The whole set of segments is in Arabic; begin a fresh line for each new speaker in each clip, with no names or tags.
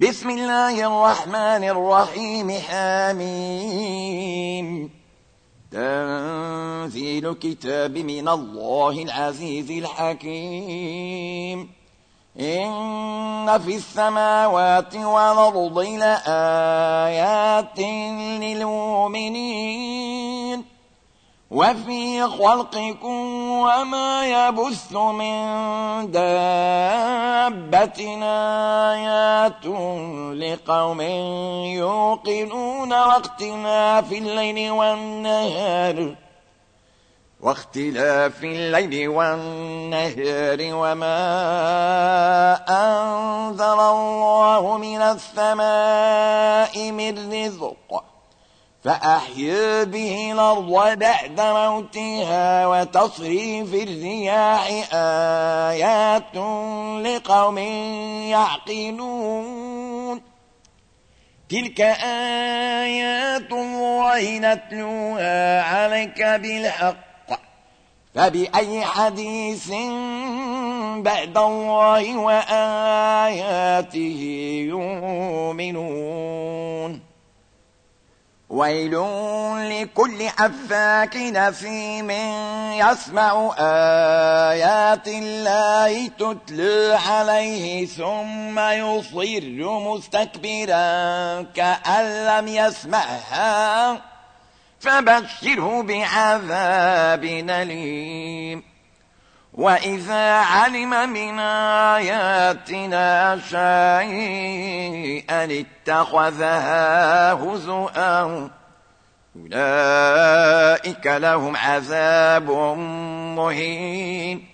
بسم الله الرحمن الرحيم حميم تنزيل كتاب من الله العزيز الحكيم إن في السماوات والأرض لآيات للمؤمنين وفي خلقكم وما يبث من دابتنا آيات لقوم يوقنون وقتنا في الليل والنهار واختلاف الليل والنهار وما أنزل الله من السماء من رزق فأحيا به الأرض بعد موتها وتصري في الرياح آيات لقوم يعقلون تلك آيات الله نتلوها عليك بالحق فبأي حديث بعد الله وآياته يؤمنون ويل لكل أفاك نثيم يسمع آيات الله تتلى عليه ثم يصر مستكبرا كأن لم يسمعها فبشره بعذاب أليم وَإِذَا عَلِمَ مِنْ آيَاتِنَا شَيْئًا اتَّخَذَهَا هُزُؤًا أُولَئِكَ لَهُمْ عَذَابٌ مُهِينٌ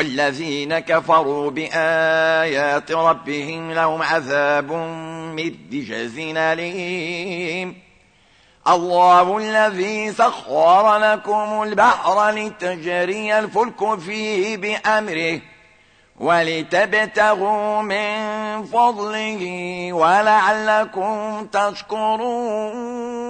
والذين كفروا بآيات ربهم لهم عذاب من جزين أليم الله الذي سخر لكم البحر لتجري الفلك فيه بأمره ولتبتغوا من فضله ولعلكم تشكرون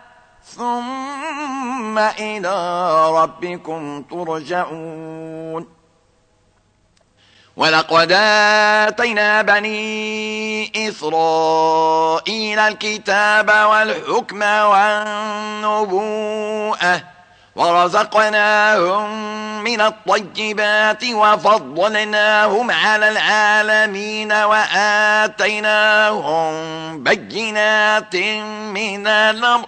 ثم إلى ربكم ترجعون ولقد آتينا بني إسرائيل الكتاب والحكم والنبوءة ورزقناهم من الطيبات وفضلناهم على العالمين وآتيناهم بينات من الأمر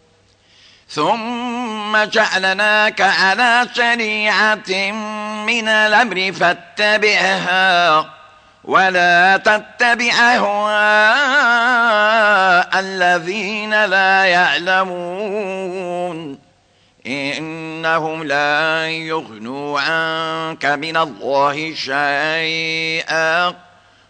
ثم جعلناك على شريعة من الأمر فاتبعها ولا تتبع هواء الذين لا يعلمون إنهم لا يغنوا عنك من الله شيئا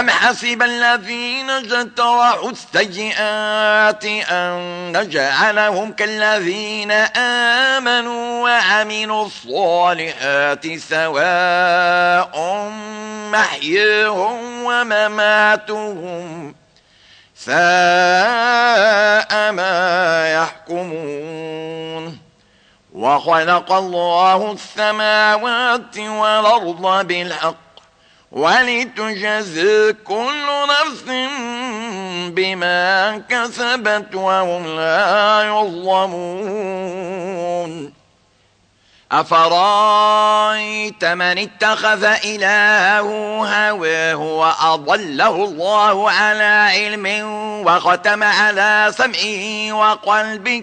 أم حسب الذين اجترحوا السيئات أن نجعلهم كالذين آمنوا وعملوا الصالحات سواء محيهم ومماتهم ساء ما يحكمون وخلق الله السماوات والأرض بالحق ولتجزي كل نفس بما كسبت وهم لا يظلمون أفرايت من اتخذ إلهه هواه وأضله الله على علم وختم على سمعه وقلبه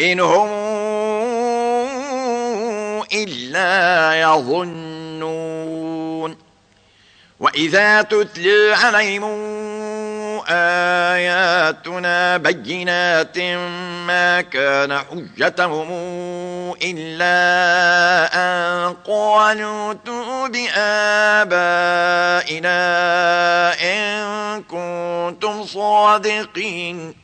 إن هم إلا يظنون وإذا تتلي عليهم آياتنا بينات ما كان حجتهم إلا أن قالوا تؤب آبائنا إن كنتم صادقين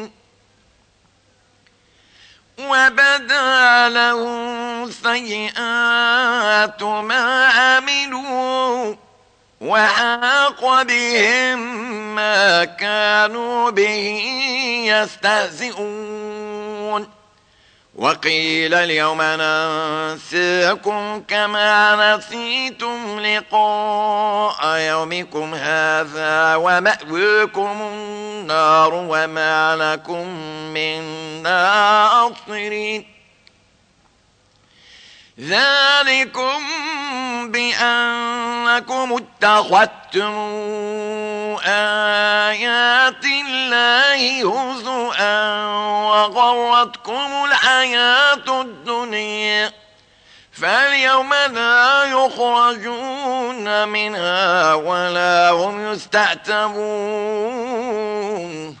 بدا لهم سيئات ما عملوا وحاق بهم ما كانوا به يستهزئون وقيل اليوم ننسيكم كما نسيتم لقاء يومكم هذا ومأويكم النار وما لكم من ناصرين ذلكم بأنكم اتخذتم آيات الله هزؤا وغرتكم الحياة الدنيا فاليوم لا يخرجون منها ولا هم يستعتبون